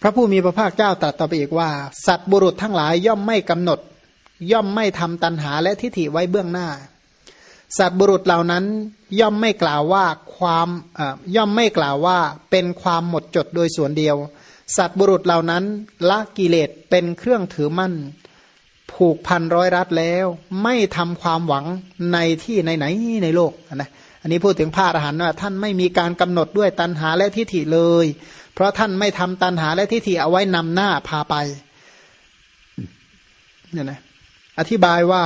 พระผู้มีพระภาคเจ้าตรัสต่อไปอีกว่า สัตว์บุรุษทั้งหลายย่อมไม่กำหนด ย่อมไม่ทำตันหาและทิฏฐิไว้เบื้องหน้า สัตว์บุรุษเหล่านั้นย่อมไม่กล่าวว่าความย่อมไม่กล่าวว่าเป็นความหมดจดโดยส่วนเดียว สัตว์บุรุษเหล่านั้นละกิเลสเป็นเครื่องถือมั่น ผูกพันร้อยรัดแล้ว ไม่ทำความหวังในที่ไหนไหนในโลกนะอันนี้พูดถึงพระอรหันต์ว่าท่านไม่มีการกำหนดด้วยตันหาและทิฏฐิเลย เพราะท่านไม่ทำตันหาและทิฏฐิเอาไว้นำหน้าพาไปเนี่ยนะอธิบายว่า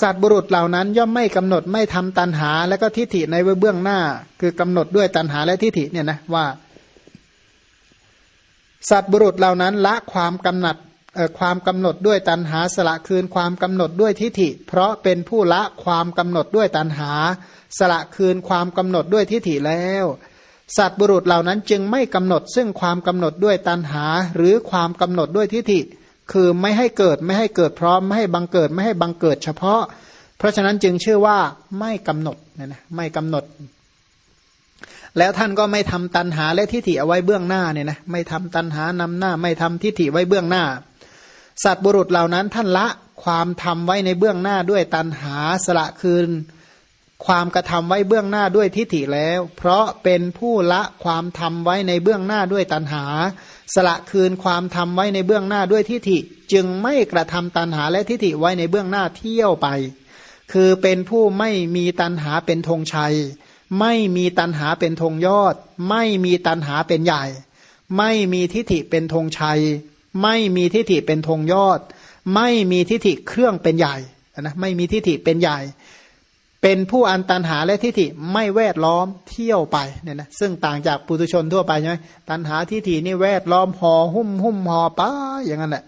สัตว์บุรุษเหล่านั้นย่อมไม่กำหนดไม่ทำตันหา และก็ทิฏฐิในเบื้องหน้า คือกำหนดด้วยตันหาและทิฏฐิเนี่ยนะว่า สัตว์บุรุษเหล่านั้นละความกำหนัดความกำหนดด้วยตันหาสละคืนความกำหนดด้วยทิฏฐิ เพราะเป็นผู้ละความกำหนดด้วยตันหา สละคืนความกำหนดด้วยทิฏฐิแล้ว สัตว์บุรุษเหล่านั้นจึงไม่กำหนดซึ่งความกำหนดด้วยตันหา หรือความกำหนดด้วยทิฏฐิ คือไม่ให้เกิดไม่ให้เกิดพร้อม ไม่ให้บังเกิดไม่ให้บังเกิดเฉพาะ เพราะฉะนั้นจึงชื่อว่าไม่กำหนดนะนะไม่กำหนด แล้วท่านก็ไม่ทำตันหาและทิฏฐิเอาไว้เบื้องหน้าเนี่ยนะไม่ทำตันหานำหน้า ไม่ทำทิฏฐิไว้เบื้องหน้า สัตว์บุรุษเหล่านั้นท่านละความทำไว้ในเบื้องหน้าด้วยตันหาสละคืน ความกระทำไว้เบื้องหน้าด้วยทิฏฐิแล้ว เพราะเป็นผู้ละความทำไว้ในเบื้องหน้าด้วยตัณหา สละคืนความทำไว้ในเบื้องหน้าด้วยทิฏฐิ จึงไม่กระทำตัณหาและทิฏฐิไว้ในเบื้องหน้าเที่ยวไป คือเป็นผู้ไม่มีตัณหาเป็นธงชัย ไม่มีตัณหาเป็นธงยอด ไม่มีตัณหาเป็นใหญ่ ไม่มีทิฏฐิเป็นธงชัย ไม่มีทิฏฐิเป็นธงยอด ไม่มีทิฏฐิเครื่องเป็นใหญ่นะไม่มีทิฏฐิเป็นใหญ่ เป็นผู้อันตันหาและทิฏฐิไม่แวดล้อมเที่ยวไปเนี่ยนะซึ่งต่างจากปุถุชนทั่วไปใช่ไหมตันหาทิฏฐินี่แวดล้อมห่อหุ้มหุ้มห่อป้าอย่างนั้นแหละ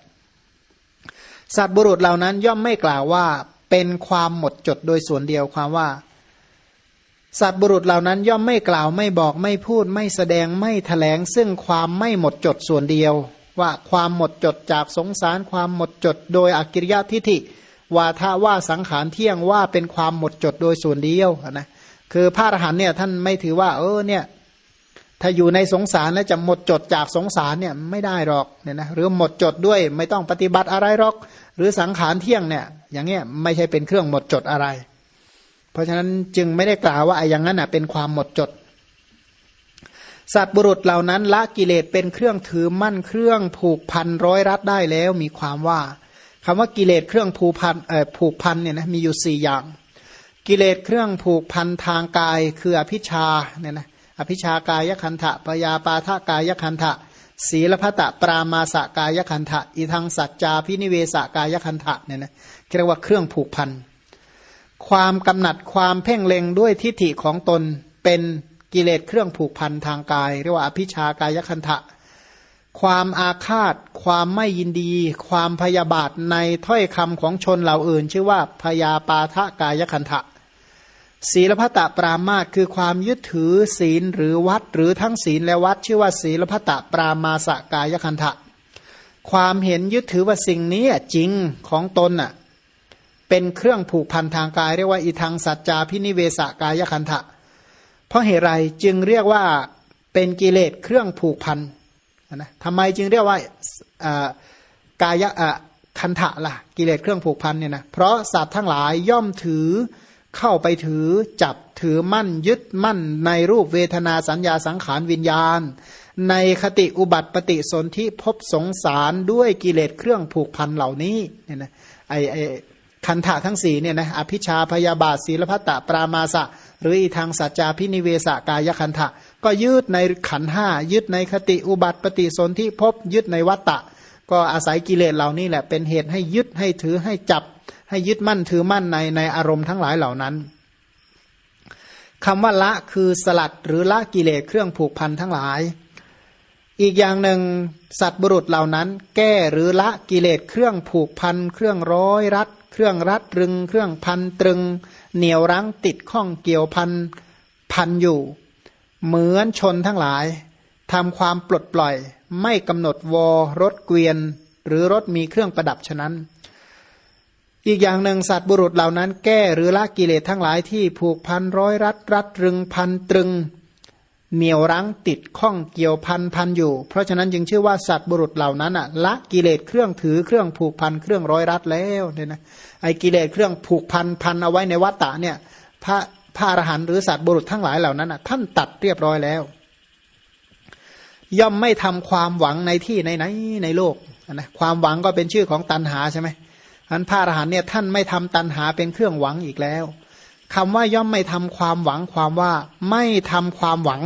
สัตว์บุรุษเหล่านั้นย่อมไม่กล่าวว่าเป็นความหมดจดโดยส่วนเดียวความว่า สัตว์บุรุษเหล่านั้นย่อมไม่กล่าวไม่บอกไม่พูดไม่แสดงไม่แถลง ซึ่งความไม่หมดจดส่วนเดียว ว่าความหมดจดจากสงสารความหมดจดโดยอกิริยะทิฏฐิ วาทะว่าสังขารเที่ยงว่าเป็นความหมดจดโดยส่วนเดียวนะคือพระอรหันเนี่ยท่านไม่ถือว่า เออเนี่ย ถ้าอยู่ในสงสารแล้วจะหมดจดจากสงสารเนี่ยไม่ได้หรอกเนี่ยนะหรือหมดจดด้วย ไม่ต้องปฏิบัติอะไรหรอก หรือสังขารเที่ยงเนี่ย อย่างเงี้ยไม่ใช่เป็นเครื่องหมดจดอะไร เพราะฉะนั้นจึงไม่ได้กล่าวว่าไอ้อย่างนั้นอะเป็นความหมดจดสัตว์บุรุษเหล่านั้นละกิเลสเป็นเครื่องถือมั่นเครื่องผูกพันร้อยรัดได้แล้วมีความว่า คำว่ากิเลสเครื่องผูกพันเอ่อผูกพันเนี่ยนะมีอยู่สี่อย่าง กิเลสเครื่องผูกพันทางกายคืออภิชาเนี่ยนะอภิชากายคันทะปยาปาทากายคันทะศีลพัตะปรามาสกายคันทะอีทางสัจจาพินิเวสกายคันทะเนี่ยนะเรียกว่าเครื่องผูกพัน ความกำหนัดความเพ่งเล็งด้วยทิฏฐิของตนเป็นกิเลสเครื่องผูกพันทางกาย เรียกว่าอภิชากายคันทะ ความอาฆาต ความไม่ยินดี ความพยาบาทในถ้อยคำของชนเหล่าอื่น ชื่อว่าพยาปาทะกายคันทะศีลพัตะปรามาตคือความยึดถือศีลหรือวัดหรือทั้งศีลและวัด ชื่อว่าศีลพัตะปรามาสกายคันทะความเห็นยึดถือว่าสิ่งนี้จริงของตนอะเป็นเครื่องผูกพันทางกายเรียกว่าอีทางสัจจาพินิเวสกายคันทะเพราะเหตุไรจึงเรียกว่าเป็นกิเลสเครื่องผูกพัน นะทำไมจึงเรียกว่ากายคันทะล่ะกิเลสเครื่องผูกพันเนี่ยนะเพราะสัตว์ทั้งหลายย่อมถือเข้าไปถือจับถือมั่นยึดมั่นในรูปเวทนาสัญญาสังขารวิญญาณ ในคติอุบัติปฏิสนธิพบสงสารด้วยกิเลสเครื่องผูกพันเหล่านี้เนี่ยนะไอไอ คันธะทั้งสี่เนี่ยนะอภิชาพยาบาทศีลพัตตปรามาสะ หรืออีทางสัจจาพินิเวสกายคันธะก็ยึดในขันห้ายึดในคติอุบัติปฏิสนธิพบยึดในวัตตะ ก็อาศัยกิเลสเหล่านี้แหละเป็นเหตุให้ยึดให้ถือให้จับ ให้ยึดมั่นถือมั่นในในอารมณ์ทั้งหลายเหล่านั้นคำว่าละคือสลัดหรือละกิเลสเครื่องผูกพันทั้งหลาย อีกอย่างหนึ่งสัตว์บุรุษเหล่านั้น แก้หรือละกิเลสเครื่องผูกพันเครื่องร้อยรัด เครื่องรัดรึง เครื่องพันตรึง เหนียวรั้งติดข้องเกี่ยวพันพันอยู่ เหมือนชนทั้งหลายทำความปลดปล่อย ไม่กำหนดวอรถเกวียน หรือรถมีเครื่องประดับฉะนั้น อีกอย่างหนึ่งสัตว์บุรุษเหล่านั้น แก้หรือละกิเลสทั้งหลายที่ผูกพันร้อยรัดรัดรึงพันตรึง เหนียวรั้งติดข้องเกี่ยวพันพันอยู่ เพราะฉะนั้นจึงชื่อว่าสัตว์บุรุษเหล่านั้นอะละกิเลสเครื่องถือเครื่องผูกพันเครื่องร้อยรัดแล้วเนี่ยนะไอ้กิเลสเครื่องผูกพันพันเอาไว้ในวัฏฏะเนี่ยพระพระอรหันต์หรือสัตว์บุรุษทั้งหลายเหล่านั้นอะท่านตัดเรียบร้อยแล้ว ย่อมไม่ทำความหวังในที่ในไหนในโลกนะความหวังก็เป็นชื่อของตันหาใช่ไหมอันพระอรหันต์เนี่ยท่านไม่ทำตันหาเป็นเครื่องหวังอีกแล้ว คำว่าย่อมไม่ทำความหวังความว่าไม่ทำความหวัง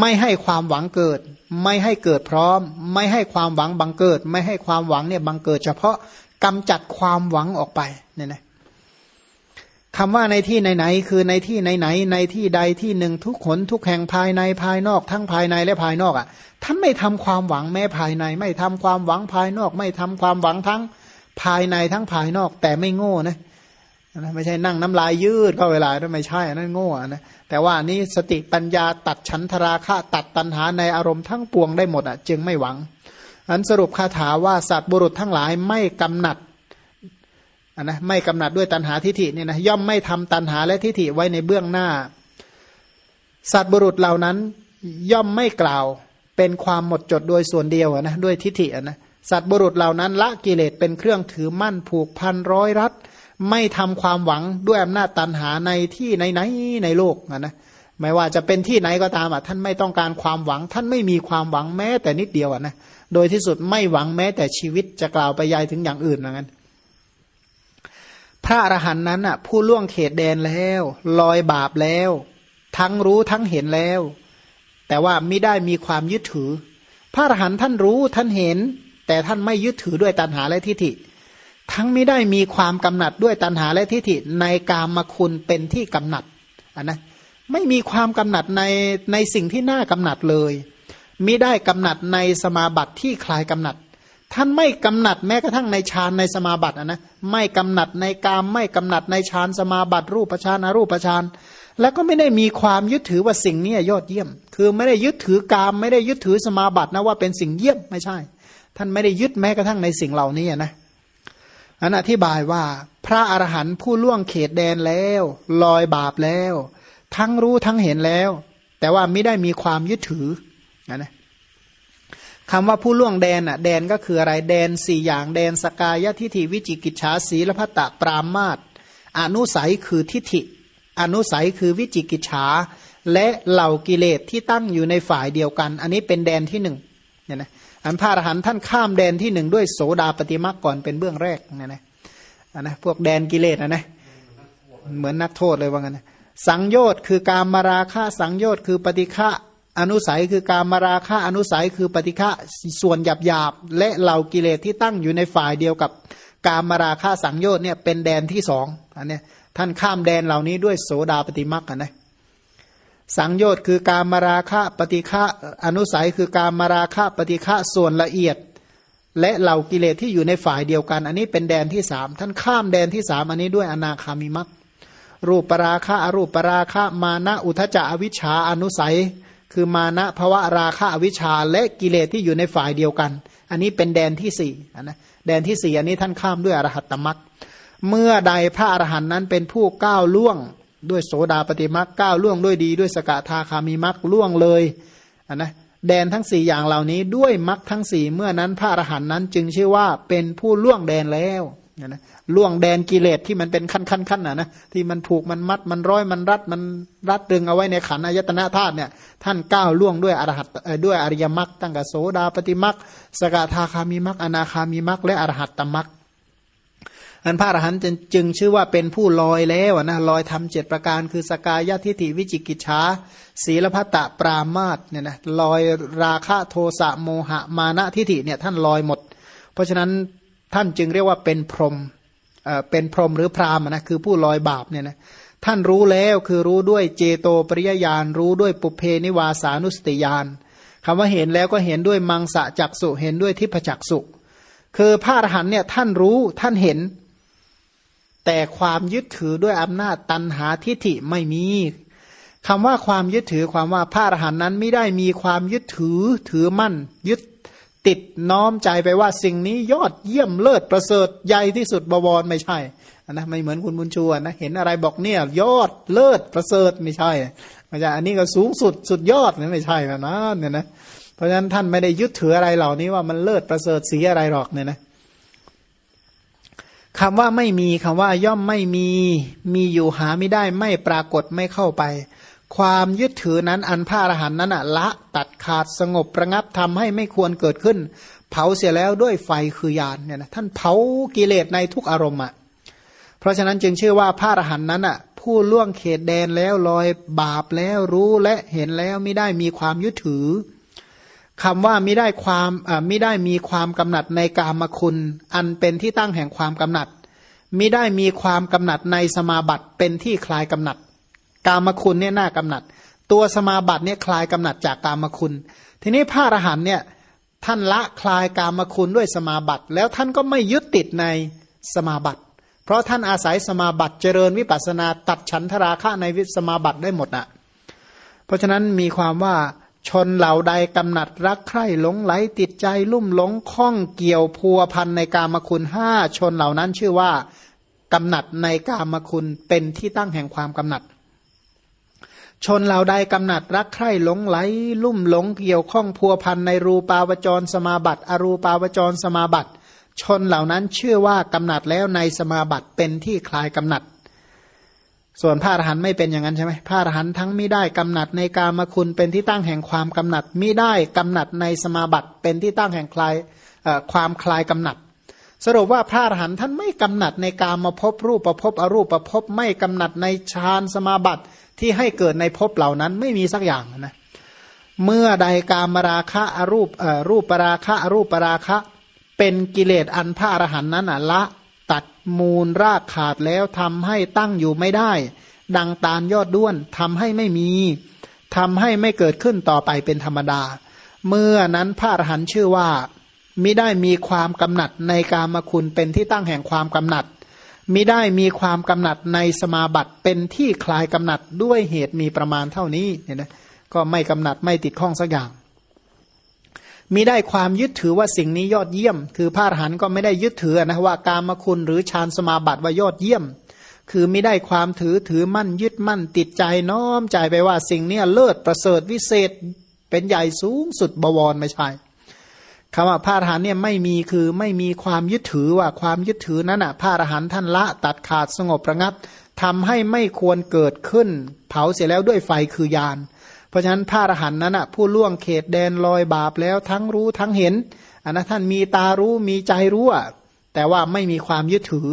ไม่ให้ความหวังเกิด ไม่ให้เกิดพร้อม ไม่ให้ความหวังบังเกิด ไม่ให้ความหวังเนี่ยบังเกิด เฉพาะกำจัดความหวังออกไปเนี่ยนะคำว่าในที่ไหนๆคือในที่ไหนๆในที่ใดที่หนึ่งทุกขนทุกแห่งภายในภายนอกทั้งภายในและภายนอกอะท่านไม่ทำความหวังแม้ภายใน ไม่ทำความหวังภายนอก ไม่ทำความหวังทั้งภายในทั้งภายนอก แต่ไม่โง่นะ นะไม่ใช่นั่งน้ำลายยืดก็เวลาไม่ใช่นั่นโง่นะแต่ว่านี้สติปัญญาตัดฉันทราคะตัดตัณหาในอารมณ์ทั้งปวงได้หมดอะจึงไม่หวัง อันสรุปคาถาว่าสัตว์บุรุษทั้งหลายไม่กำหนัดนนะไม่กำหนัดด้วยตัณหาทิฏฐิเนี่ยนะย่อมไม่ทำตัณหาและทิฏฐิไว้ในเบื้องหน้า สัตว์บุรุษเหล่านั้นย่อมไม่กล่าวเป็นความหมดจดโดยส่วนเดียวนะด้วยทิฏฐินะสัตว์บุรุษเหล่านั้นละกิเลสเป็นเครื่องถือมั่นผูกพันร้อยรัด ไม่ทำความหวังด้วยอำนาจตันหาในที่ไหนๆในโลกนะนะไม่ว่าจะเป็นที่ไหนก็ตามอะท่านไม่ต้องการความหวัง ท่านไม่มีความหวังแม้แต่นิดเดียวอะนะโดยที่สุดไม่หวังแม้แต่ชีวิตจะกล่าวไปยายถึงอย่างอื่นเหมือนกันพระอรหันต์นั้นอะผู้ล่วงเขตแดนแล้ว ลอยบาปแล้ว ทั้งรู้ทั้งเห็นแล้ว แต่ว่าไม่ได้มีความยึดถือ พระอรหันต์ท่านรู้ท่านเห็น แต่ท่านไม่ยึดถือด้วยตัณหาและทิฏฐิ ทั้งไม่ได้มีความกำหนัดด้วยตัณหาและทิฏฐิในกามคุณเป็นที่กำหนัดนนะไม่มีความกำหนัดในในสิ่งที่น่ากำหนัดเลยมิได้กำหนัดในสมาบัติที่คลายกำหนัด ท่านไม่กำหนัดแม้กระทั่งในฌานในสมาบัตินะไม่กำหนัดในกามไม่กำหนัดในฌานสมาบัติรูปฌานอรูปฌานแล้วก็ไม่ได้มีความยึดถือว่าสิ่งนี้ยอดเยี่ยม คือไม่ได้ยึดถือกามไม่ได้ยึดถือสมาบัตินะว่าเป็นสิ่งเยี่ยมไม่ใช่ ท่านไม่ได้ยึดแม้กระทั่งในสิ่งเหล่านี้นะ อันอธิบายว่าพระอรหันต์ผู้ล่วงเขตแดนแล้ว ลอยบาปแล้ว ทั้งรู้ทั้งเห็นแล้ว แต่ว่าไม่ได้มีความยึดถือนะนะคำว่าผู้ล่วงแดนอะแดนก็คืออะไรแดนสี่อย่างแดนสกายทิฏฐิวิจิกิจฉาสีละพัตตปรามาตอนุสัยคือทิฏฐิ อนุสัยคือวิจิกิจฉาและเหล่ากิเลสที่ตั้งอยู่ในฝ่ายเดียวกัน อันนี้เป็นแดนที่หนึ่งเนี่ยนะ อันพระอรหันต์ท่านข้ามแดนที่หนึ่งด้วยโสดาปฏิมาก่อนเป็นเบื้องแรกนะนะอันนะพวกแดนกิเลสนะนะเหมือนนักโทษเลยว่างั้นสังโยชน์คือการมาราคะสังโยชน์คือปฏิฆะอนุสัยคือการมาราคะอนุสัยคือปฏิฆะส่วนหยาบหยาบและเหล่ากิเลสที่ตั้งอยู่ในฝ่ายเดียวกับการมาราคะสังโยชน์เนี่ยเป็นแดนที่สองอันนี้ท่านข้ามแดนเหล่านี้ด้วยโสดาปฏิมากันนะ สังโยชน์คือการมาราคะปฏิฆะอนุสัยคือการมาราคะปฏิฆะส่วนละเอียด และเหล่ากิเลสที่อยู่ในฝ่ายเดียวกัน อันนี้เป็นแดนที่สามท่านข้ามแดนที่สามอันนี้ด้วยอนาคามิมักรูปปราคะอรูปปราคะมานะอุทจะอวิชชาอนุสัย คือมานะภวะราคะอวิชชาและกิเลสที่อยู่ในฝ่ายเดียวกัน อันนี้เป็นแดนที่สี่นะแดนที่สี่อันนี้ท่านข้ามด้วยอรหัตตมักเมื่อใดพระอรหันต์นั้นเป็นผู้ก้าวล่วง ด้วยโสดาปฏิมักก้าวล่วงด้วยดีด้วยสกทาคามีมักล่วงเลยนนะแดนทั้งสี่อย่างเหล่านี้ด้วยมักทั้งสี่เมื่อนั้นพระอรหันต์นั้นจึงชื่อว่าเป็นผู้ล่วงแดนแล้วนะล่วงแดนกิเลสที่มันเป็นขั้นขั้นขั้นนะนะที่มันผูกมันมัดมันร้อยมันรัดมันรัดดึงเอาไว้ในขันอายตนะธาตุเนี่ยท่านก้าวล่วงด้วยอรหัตด้วยอริยมรรคตั้งแต่โสดาปฏิมรรคสกทาคามีมรรคอนาคามีมรรคและอรหัตตมรรค อันพระอรหันต์จึงชื่อว่าเป็นผู้ลอยแล้วนะลอยทำเจ็ดประการคือสกายทิฏฐิวิจิกิจฉาศีลพัตตะปรามาตเนี่ยนะลอยราคะโทสะโมหะมานะทิฏฐิเนี่ยท่านลอยหมด เพราะฉะนั้นท่านจึงเรียกว่าเป็นพรหมเอ่อเป็นพรหมหรือพรามนะคือผู้ลอยบาปเนี่ยนะท่านรู้แล้วคือรู้ด้วยเจโตปริยญาณรู้ด้วยปุเพนิวาสานุสติญาณคำว่าเห็นแล้วก็เห็นด้วยมังสะจักสุเห็นด้วยทิพจักสุคือพระอรหันเนี่ยท่านรู้ท่านเห็น แต่ความยึดถือด้วยอำนาจตันหาทิฏฐิไม่มีคำว่าความยึดถือความว่าพระอรหันต์นั้นไม่ได้มีความยึดถือถือมั่น ยึดติดน้อมใจไปว่าสิ่งนี้ยอดเยี่ยมเลิศประเสริฐใหญ่ที่สุดบวรไม่ใช่นะไม่เหมือนคุณบุญชูนะเห็นอะไรบอกเนี่ย ยอดเลิศประเสริฐไม่ใช่ไม่ใช่อันนี้ก็สูงสุดสุดยอดนี่ไม่ใช่นะนะเนี่ยนะเพราะฉะนั้นท่านไม่ได้ยึดถืออะไรเหล่านี้ว่ามันเลิศประเสริฐสีอะไรหรอกเนี่ยนะ คำว่าไม่มีคำว่าย่อมไม่มี มีอยู่หาไม่ได้ไม่ปรากฏไม่เข้าไป ความยึดถือนั้นอันพระอรหันต์นั้นละตัดขาดสงบประงับทำให้ไม่ควรเกิดขึ้น เผาเสียแล้วด้วยไฟคือยานเนี่ยนะท่านเผากิเลสในทุกอารมณ์อะเพราะฉะนั้นจึงเชื่อว่าพระอรหันต์นั้นอะผู้ล่วงเขตแดนแล้วลอยบาปแล้วรู้และเห็นแล้วไม่ได้มีความยึดถือ คำว่าไม่ได้ความไม่ได้มีความกำหนัดในกามคุณ อันเป็นที่ตั้งแห่งความกำหนัดมิได้มีความกำหนัดในสมาบัติเป็นที่คลายกำหนัด กามคุณเนี่ยน่ากำหนัด ตัวสมาบัติเนี่ยคลายกำหนัดจากกามคุณ ทีนี้พระอรหันเนี่ยท่านละคลายกามคุณด้วยสมาบัติ แล้วท่านก็ไม่ยึดติดในสมาบัติ เพราะท่านอาศัยสมาบัติเจริญวิปัสนาตัดฉันทราคะในวิสมาบัติได้หมดนะเพราะฉะนั้นมีความว่า ชนเหล่าใดกำหนัดรักใคร่หลงไหลติดใจลุ่มหลงคล้องเกี่ยวพัวพันในกามคุณห้าชนเหล่านั้นชื่อว่ากำหนัดในกามคุณเป็นที่ตั้งแห่งความกำหนัด ชนเหล่าใดกำหนัดรักใคร่หลงไหล ลุ่มหลงเกี่ยวข้องพัวพันในรูปาวจรสมาบัติอรูปาวจรสมาบัติ ชนเหล่านั้นเชื่อว่ากำหนัดแล้วในสมาบัติเป็นที่คลายกำหนัด ส่วนพระอรหันต์ไม่เป็นอย่างนั้นใช่ไหมพระอรหันต์ทั้งไม่ได้กำหนัดในกามคุณเป็นที่ตั้งแห่งความกำหนัดไม่ได้กำหนัดในสมาบัติเป็นที่ตั้งแห่งคลายความคลายกำหนัด สรุปว่าพระอรหันต์ท่านไม่กำหนัดในกามมาพบรูปประพบอรูปประพบไม่กำหนัดในฌานสมาบัติที่ให้เกิดในภพเหล่านั้นไม่มีสักอย่างนะเมื่อใดกามราคะอรูปรูปปราคะอรูปปราคะ เป็นกิเลสอันพระอรหันต์นั้นละ ตัดมูลรากขาดแล้วทำให้ตั้งอยู่ไม่ได้ ดังตาลยอดด้วนทำให้ไม่มีทำให้ไม่เกิดขึ้นต่อไปเป็นธรรมดา เมื่อนั้นพระอรหันต์ชื่อว่ามิได้มีความกำหนัดในกามคุณเป็นที่ตั้งแห่งความกำหนัดมิได้มีความกำหนัดในสมาบัติเป็นที่คลายกำหนัดด้วยเหตุมีประมาณเท่านี้เนี่ยนะก็ไม่กำหนัดไม่ติดข้องสักอย่าง มิได้ความยึดถือว่าสิ่งนี้ยอดเยี่ยม คือพระอรหันต์ก็ไม่ได้ยึดถือนะว่ากามคุณหรือฌานสมาบัติว่ายอดเยี่ยม คือไม่ได้ความถือถือมั่นยึดมั่นติดใจน้อมใจไปว่าสิ่งนี้เลิศประเสริฐวิเศษเป็นใหญ่สูงสุดบวรไม่ใช่คำว่าพระอรหันต์เนี่ยไม่มีคือไม่มีความยึดถือว่าความยึดถือนั้นอะพระอรหันต์ท่านละตัดขาดสงบประงับทำให้ไม่ควรเกิดขึ้น เผาเสร็จแล้วด้วยไฟคือยาน เพราะฉะนั้นพระอรหันต์นั้นอะผู้ล่วงเขตแดนลอยบาปแล้วทั้งรู้ทั้งเห็นอันนั้นท่านมีตารู้มีใจรู้อะแต่ว่าไม่มีความยึดถือ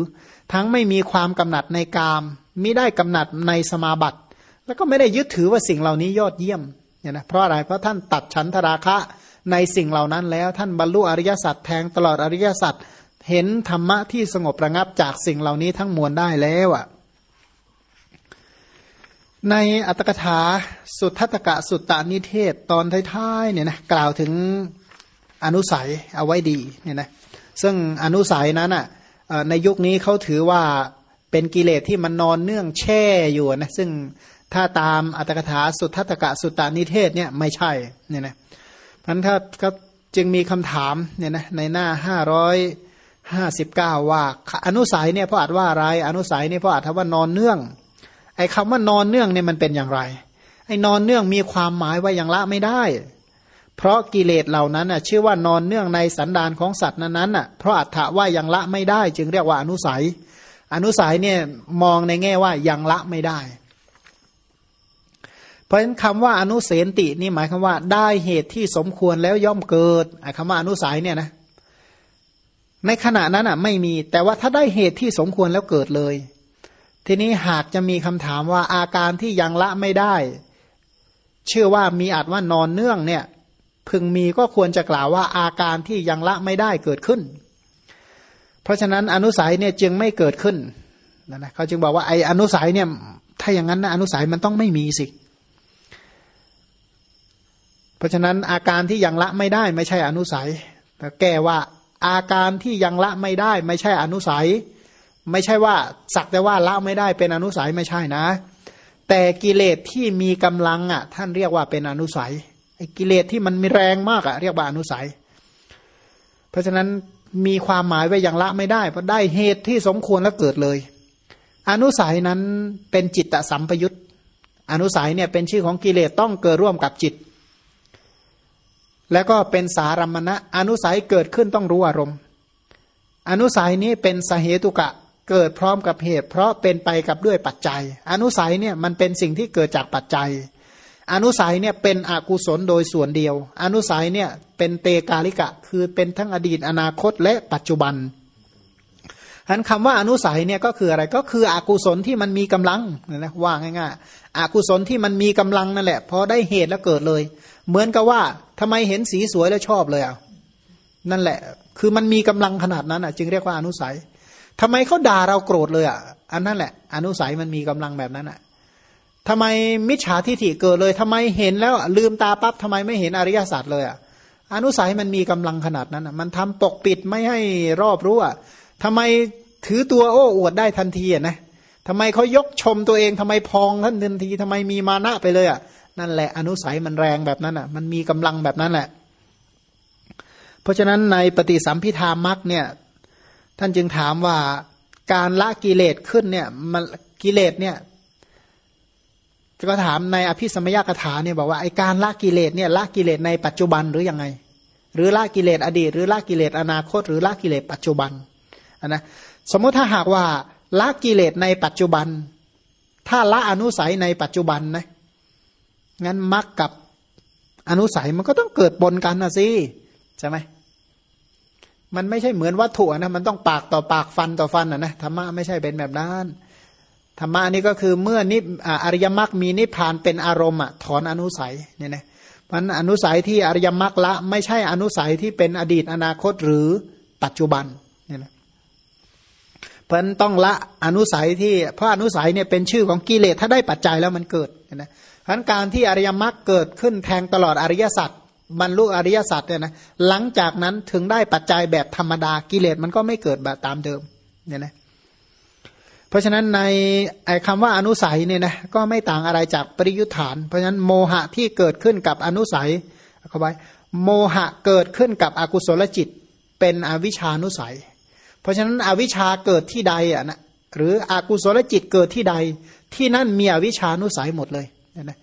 ทั้งไม่มีความกำหนัดในกามมิได้กำหนัดในสมาบัติ แล้วก็ไม่ได้ยึดถือว่าสิ่งเหล่านี้ยอดเยี่ยมเนี่ยนะเพราะอะไรเพราะท่านตัดฉันทราคะในสิ่งเหล่านั้นแล้วท่านบรรลุอริยสัจแทงตลอดอริยสัจเห็นธรรมะที่สงบระงับจากสิ่งเหล่านี้ทั้งมวลได้แล้วอะ ในอัตถกถาสุทธตกะสุตตานิเทศตอนท้ายๆเนี่ยนะกล่าวถึงอนุสัยเอาไว้ดีเนี่ยนะซึ่งอนุสัยนั้นอะในยุคนี้เขาถือว่าเป็นกิเลสที่มันนอนเนื่องแช่อยู่นะซึ่งถ้าตามอัตถกถาสุทธตกะสุตตานิเทศเนี่ยไม่ใช่เนี่ยนะพันถ้าก็จึงมีคำถามเนี่ยนะในหน้าห้าร้อยห้าสิบเก้าว่าอนุสัยเนี่ยเพราะอาจว่าอะไรอนุสัยเนี่ยเพราะอาจว่านอนเนื่อง ไอ้คำว่านอนเนื่องเนี่ยมันเป็นอย่างไร ไอ้นอนเนื่องมีความหมายว่าอย่างละไม่ได้ เพราะกิเลสเหล่านั้นอะชื่อว่านอนเนื่องในสันดานของสัตว์นั้นๆอะเพราะอัตถะว่ายังละไม่ได้ จึงเรียกว่าอนุสัย อนุสัยเนี่ยมองในแง่ว่ายังละไม่ได้ เพราะฉะนั้นคำว่าอนุเสนตินี่หมายควาว่า ได้เหตุที่สมควรแล้วย่อมเกิดไอ้คำว่าอนุสัยเนี่ยนะในขณะนั้นอะไม่มีแต่ว่าถ้าได้เหตุที่สมควรแล้วเกิดเลย ทีนี้หากจะมีคำถามว่าอาการที่ยังละไม่ได้ เชื่อว่ามีอาจว่านอนเนื่องเนี่ย พึงมีก็ควรจะกล่าวว่าอาการที่ยังละไม่ได้เกิดขึ้น เพราะฉะนั้นอนุสัยเนี่ยจึงไม่เกิดขึ้นนะนะเขาจึงบอกว่าไออนุสัยเนี่ยถ้าอย่างนั้นนะอนุสัยมันต้องไม่มีสิ เพราะฉะนั้นอาการที่ยังละไม่ได้ไม่ใช่อนุสัยแต่แก้ว่าอาการที่ยังละไม่ได้ ไม่ใช่อนุสัย ไม่ใช่ว่าสักแต่ว่าละไม่ได้เป็นอนุสัยไม่ใช่นะ แต่กิเลสที่มีกำลังอะ ท่านเรียกว่าเป็นอนุสัยไอ้กิเลสที่มันมีแรงมากอะ เรียกว่าอนุสัย เพราะฉะนั้นมีความหมายไว้อย่างละไม่ได้เพราะได้เหตุที่สมควรแล้วเกิดเลย อนุสัยนั้นเป็นจิตตสัมปยุตอนุสัยเนี่ยเป็นชื่อของกิเลสต้องเกิดร่วมกับจิต แล้วก็เป็นสารมมณะอนุสัยเกิดขึ้นต้องรู้อารมณ์ อนุสัยนี้เป็นสเหตุกะ เกิดพร้อมกับเหตุ เพราะเป็นไปกับด้วยปัจจัย อนุสัยเนี่ยมันเป็นสิ่งที่เกิดจากปัจจัย อนุสัยเนี่ยเป็นอกุศลโดยส่วนเดียว อนุสัยเนี่ยเป็นเตกาลิกะ คือเป็นทั้งอดีตอนาคตและปัจจุบันฉะนั้นคำว่าอนุสัยเนี่ยก็คืออะไรก็คืออกุศลที่มันมีกำลังนะว่าง่ายๆอกุศลที่มันมีกำลังนั่นแหละพอได้เหตุแล้วเกิดเลย เหมือนกับว่าทำไมเห็นสีสวยแล้วชอบเลยอะนั่นแหละ คือมันมีกำลังขนาดนั้นอะ จึงเรียกว่าอนุสัย ทำไมเขาด่าเราโกรธเลยอะอันนั้นแหละ อนุสัยมันมีกำลังแบบนั้นอะทำไมมิจฉาทิฏฐิเกิดเลยทำไมเห็นแล้วลืมตาปั๊บทำไมไม่เห็นอริยสัจเลยอะอนุสัยมันมีกำลังขนาดนั้นอะมันทำปกปิดไม่ให้รอบรู้อะทำไมถือตัวโอ้อวดได้ทันทีอะนะทำไมเขายกชมตัวเองทำไมพองท่านทันทีทำไมมีมานะไปเลยอะนั่นแหละอนุสัยมันแรงแบบนั้นอะ มันมีกำลังแบบนั้นแหละ เพราะฉะนั้นในปฏิสัมพิธามักเนี่ย ท่านจึงถามว่าการละกิเลสขึ้นเนี่ยมันกิเลสเนี่ยก็ถามในอภิสมัยกถาเนี่ยบอกว่าไอการละกิเลสเนี่ยละกิเลสในปัจจุบันหรือยังไง หรือละกิเลสอดีต หรือละกิเลสอนาคต หรือละกิเลสปัจจุบันนะสมมติถ้าหากว่าละกิเลสในปัจจุบัน ถ้าละอนุสัยในปัจจุบันนะงั้นมรรคกับอนุสัยมันก็ต้องเกิดปนกันนะสิใช่ไหม มันไม่ใช่เหมือนวัตถุนะมันต้องปากต่อปากฟันต่อฟันนะนะธรรมะไม่ใช่เป็นแบบนั้นธรรมะนี่ก็คือเมื่อนิอริยมรรคมีนิพพานเป็นอารมณ์อะถอนอนุสัยเนี่ยนะมันอนุสัยที่อริยมรรคละ ไม่ใช่อนุสัยที่เป็นอดีตอนาคตหรือปัจจุบันเนี่ยนะเพราะนั้นต้องละอนุสัยที่เพราะอนุสัยเนี่ยเป็นชื่อของกิเลสถ้าได้ปัจจัยแล้วมันเกิดนะเพราะการที่อริยมรรคเกิดขึ้นแทงตลอดอริยสัจ บรรลุอริยสัจเนี่ยนะหลังจากนั้นถึงได้ปัจจัยแบบธรรมดากิเลสมันก็ไม่เกิดแบบตามเดิมเนี่ยนะเพราะฉะนั้นในไอ้คำว่าอนุสัยเนี่ยนะก็ไม่ต่างอะไรจากปริยุทธาน เพราะฉะนั้นโมหะที่เกิดขึ้นกับอนุสัยเข้าไว้โมหะเกิดขึ้นกับอกุศลจิตเป็นอวิชานุสัยราะฉะนั้นอวิชชาเกิดที่ใดอะนะหรืออกุศลจิตเกิดที่ใดที่นั่นมีอวิชานุสัยหมดเลยนะ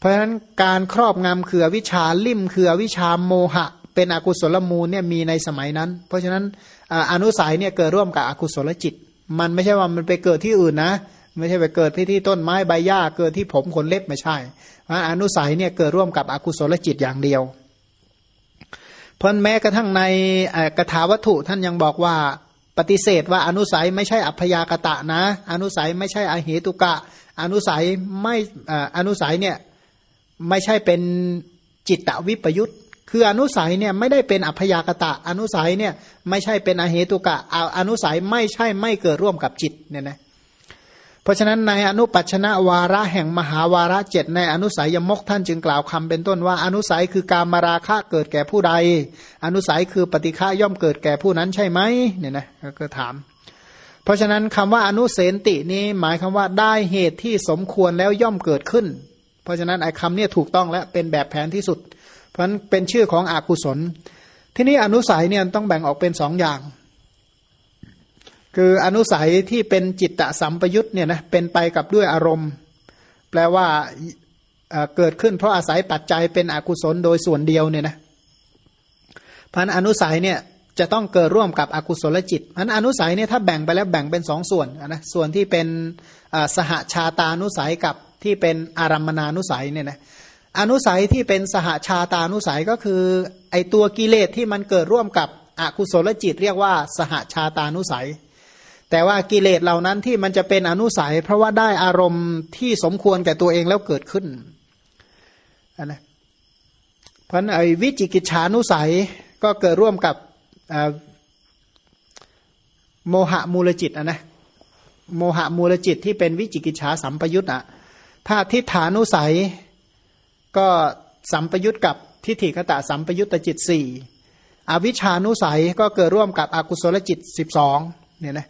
เพราะฉะนั้นการครอบงำคือวิชาลิ่มคือวิชาโมหะ เป็นอกุศลมูลเนี่ยมีในสมัยนั้น เพราะฉะนั้นอนุสัยเนี่ยเกิดร่วมกับอกุศลจิต มันไม่ใช่ว่ามันไปเกิดที่อื่นนะ ไม่ใช่ไปเกิดที่ที่ต้นไม้ใบหญ้าเกิดที่ผมขนเล็บไม่ใช่เพราะอนุสัยเนี่ยเกิดร่วมกับอกุศลจิตอย่างเดียวเพราะแม้กระทั่งในกถาวัตถุท่านยังบอกว่าปฏิเสธว่าอนุสัยไม่ใช่อัพยากตะนะ อนุสัยไม่ใช่อเหตุกะ อนุสัยไม่อนุสัยเนี่ย ไม่ใช่เป็นจิตตวิปยุตคืออนุสัยเนี่ยไม่ได้เป็นอัพยากตะ อนุสัยเนี่ยไม่ใช่เป็นอเหตุกะอนุสัยไม่ใช่ไม่เกิดร่วมกับจิตเนี่ยนะเพราะฉะนั้นในอนุปัชนะวาระแห่งมหาวาระเจ็ดในอนุสัยยมกท่านจึงกล่าวคำเป็นต้นว่า อนุสัยคือการมาราคะเกิดแก่ผู้ใด อนุสัยคือปฏิฆะย่อมเกิดแก่ผู้นั้นใช่ไหมเนี่ยนะก็ถาม เพราะฉะนั้นคำว่าอนุเสนตินี้หมายคำว่าได้เหตุที่สมควรแล้วย่อมเกิดขึ้น เพราะฉะนั้นไอ้คำเนี้ถูกต้องและเป็นแบบแผนที่สุด เพราะฉะนั้นเป็นชื่อของอกุศล ที่นี้อนุสัยเนี่ยต้องแบ่งออกเป็นสองอย่าง คืออนุสัยที่เป็นจิตตสัมปยุตเนี่ยนะเป็นไปกับด้วยอารมณ์ แปลว่าเกิดขึ้นเพราะอาศัยปัจจัยเป็นอกุศลโดยส่วนเดียวเนี่ยนะพันอนุสัยเนี่ยจะต้องเกิดร่วมกับอกุศลจิตพันอนุสัยเนี่ยถ้าแบ่งไปแล้วแบ่งเป็นสองส่วนนะส่วนที่เป็นสหชาตานุสัยกับ ที่เป็นอารัมมนานุสัยเนี่ยนะอนุสัยที่เป็นสหชาตานุสัยก็คือ ไอตัวกิเลสที่มันเกิดร่วมกับอกุศลจิตเรียกว่าสหชาตานุสัย แต่ว่ากิเลสเหล่านั้นที่มันจะเป็นอนุสัย เพราะว่าได้อารมณ์ที่สมควรแก่ตัวเองแล้วเกิดขึ้นนนะเพราะไอวิจิกิจฉานุสัยก็เกิดร่วมกับโมหะมูลจิตอะนะโมหะมูลจิตที่เป็นวิจิกิจฉาสัมปยุตอะ ถ้าทิฏฐานุสัย ก็สัมปยุตกับทิฏฐิคตะสัมปยุตตจิตสี่อวิชานุสัยก็เกิดร่วมกับอกุศลจิตสิบสองเนี่ยนะ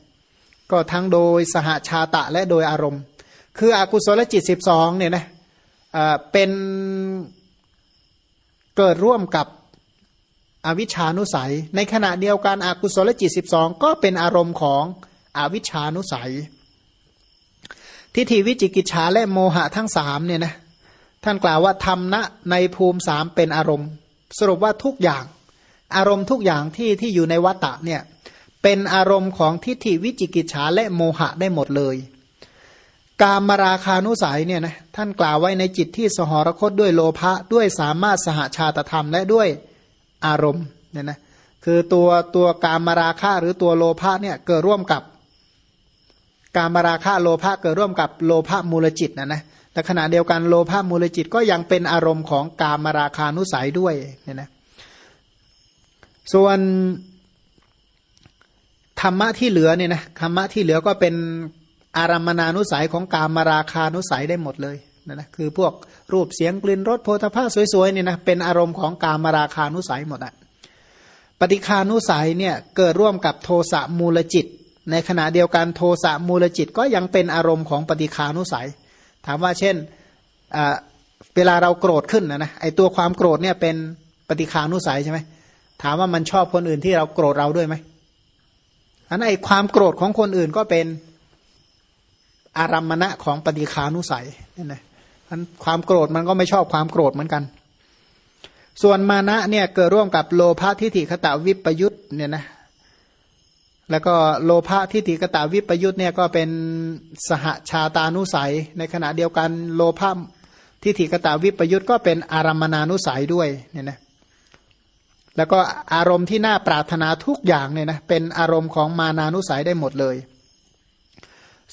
ก็ทั้งโดยสหาชาตะและโดยอารมณ์ คืออกุศลจิตสิบสองเนี่ยนะเป็นเกิดร่วมกับอวิชานุสัย ในขณะเดียวกันอกุศลจิตสิบสองก็เป็นอารมณ์ของอวิชานุสัย ทิฏฐิวิจิกิจฉาและโมหะทั้งสามเนี่ยนะท่านกล่าวว่าธรรมณในภูมิสามเป็นอารมณ์ สรุปว่าทุกอย่าง อารมณ์ทุกอย่างที่ที่อยู่ในวัตตะเนี่ยเป็นอารมณ์ของทิฏฐิวิจิกิจฉาและโมหะได้หมดเลย กามราคานุสัยเนี่ยนะท่านกล่าวไว้ในจิตที่สหรคตด้วยโลภะด้วยสามารถสหชาตธรรมและด้วยอารมณ์เนี่ยนะคือตัวตัวกามราคะหรือตัวโลภะเนี่ยเกิดร่วมกับ การมาราคะโลภะเกิดร่วมกับโลภะมูลจิตนะนะแต่ขณะเดียวกันโลภะมูลจิตก็ยังเป็นอารมณ์ของกามราคานุสัยด้วยเนี่ยนะส่วนธรรมะที่เหลือเนี่ยนะธรรมะที่เหลือก็เป็นอารมนานุสัยของกามราคานุสัยได้หมดเลยนะนะคือพวกรูปเสียงกลิ่นรสโพธภาพสวยๆเนี่ยนะเป็นอารมณ์ของกามราคานุสัยหมดอะปฏิคานุสัยเนี่ยเกิดร่วมกับโทสะมูลจิต ในขณะเดียวกันโทสะมูลจิตก็ยังเป็นอารมณ์ของปฏิคานุสัย ถามว่าเช่นเวลาเราโกรธขึ้นนะนะไอตัวความโกรธเนี่ยเป็นปฏิคานุสัยใช่ไหมถามว่ามันชอบคนอื่นที่เราโกรธเราด้วยไหมอันไอความโกรธของคนอื่นก็เป็นอารัมมณะของปฏิคานุสัยนี่นะอันความโกรธมันก็ไม่ชอบความโกรธเหมือนกัน ส่วนมานะเนี่ยเกิดร่วมกับโลภะทิฏฐิขตวิปยุตเนี่ยนะ แล้วก็โลภะทิฏฐิกตาวิปยุตเนี่ยก็เป็นสหชาตานุสัย ในขณะเดียวกันโลภะทิฏฐิกตาวิปยุตก็เป็นอารมนานุสัยด้วยเนี่ยนะแล้วก็อารมณ์ที่น่าปรารถนาทุกอย่างเนี่ยนะเป็นอารมณ์ของมานานุสัยได้หมดเลย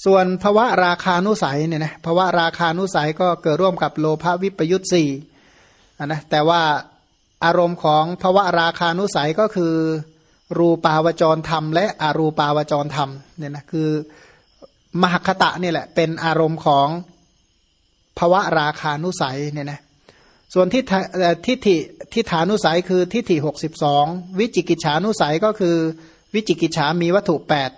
ส่วนภวะราคานุสัยเนี่ยนะภวะราคานุสัยก็เกิดร่วมกับโลภะวิปยุตสี่นะแต่ว่าอารมณ์ของภวะราคานุสัยก็คือ รูปาวจรธรรม และอรูปาวจรธรรมเนี่ยนะคือมหคตะนี่แหละ เป็นอารมณ์ของภวะราคานุสัยเนี่ยนะส่วนทิฏทิฏฐิทิฏฐานุสัยคือทิฏฐิหกสิบสองวิจิกิจฉานุสัยก็คือวิจิกิจฉามีวัตถุแปด